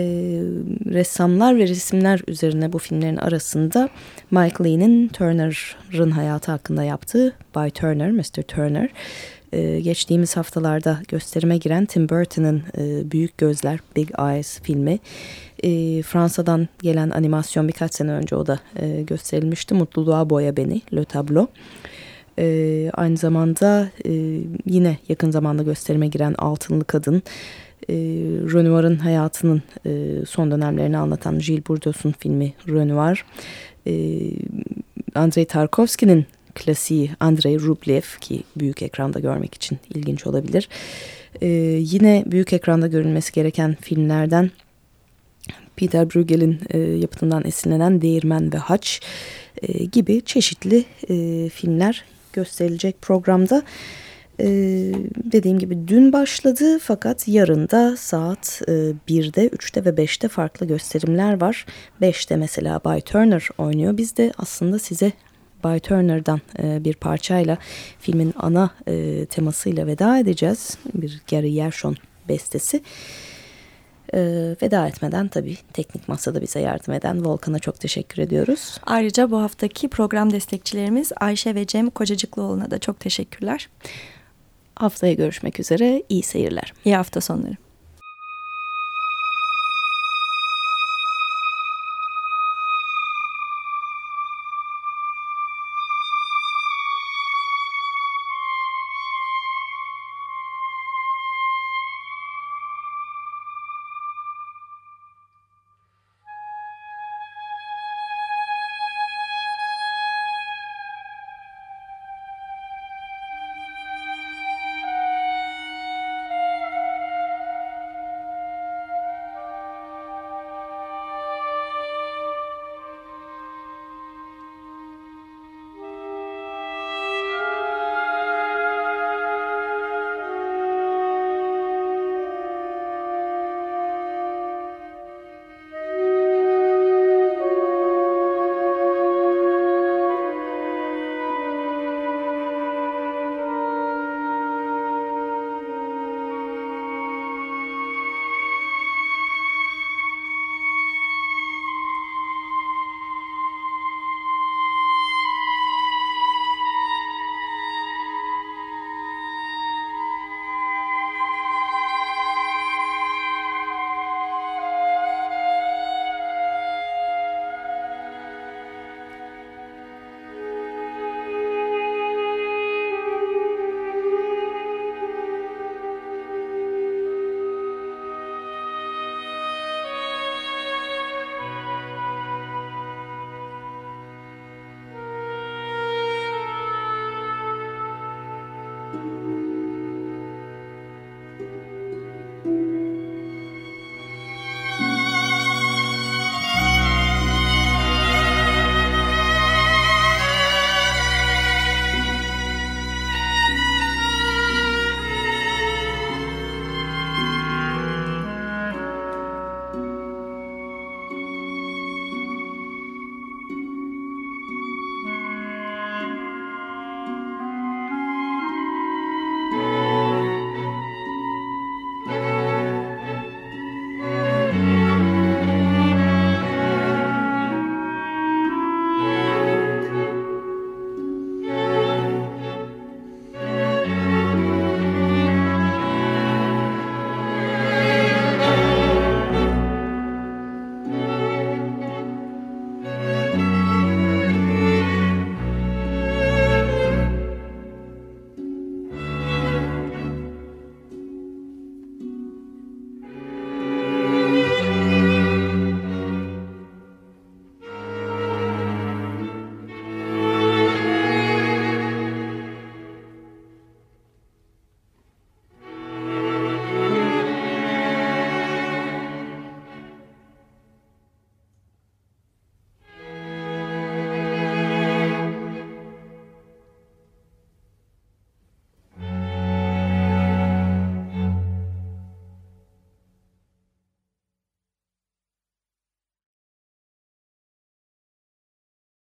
A: ressamlar ve resimler üzerine bu filmlerin arasında Mike Lee'nin Turner'ın hayatı hakkında yaptığı By Turner, Mr. Turner e, geçtiğimiz haftalarda gösterime giren Tim Burton'ın e, Büyük Gözler, Big Eyes filmi. E, Fransa'dan gelen animasyon birkaç sene önce o da e, gösterilmişti. Mutluluğa Boya Beni, Le Tableau. E, aynı zamanda e, yine yakın zamanda gösterime giren Altınlı Kadın, e, Renoir'ın hayatının e, son dönemlerini anlatan Gilles Bourdos'un filmi Renoir, e, Andrei Tarkovski'nin klasiği Andrei Rublev ki büyük ekranda görmek için ilginç olabilir. Ee, yine büyük ekranda görülmesi gereken filmlerden Peter Bruegel'in e, yapıtından esinlenen Değirmen ve Haç e, gibi çeşitli e, filmler gösterilecek programda. Ee, dediğim gibi dün başladı fakat yarın da saat e, 1'de, 3'te ve 5'te farklı gösterimler var. 5'te mesela Bay Turner oynuyor. Biz de aslında size By Turner'dan e, bir parçayla filmin ana e, temasıyla veda edeceğiz. Bir Gary Yershon bestesi. E, veda etmeden tabii teknik masada bize yardım eden Volkan'a çok teşekkür ediyoruz.
B: Ayrıca bu haftaki program destekçilerimiz Ayşe ve Cem Kocacıklıoğlu'na da çok teşekkürler.
A: Haftaya görüşmek üzere. İyi seyirler.
B: İyi hafta sonları.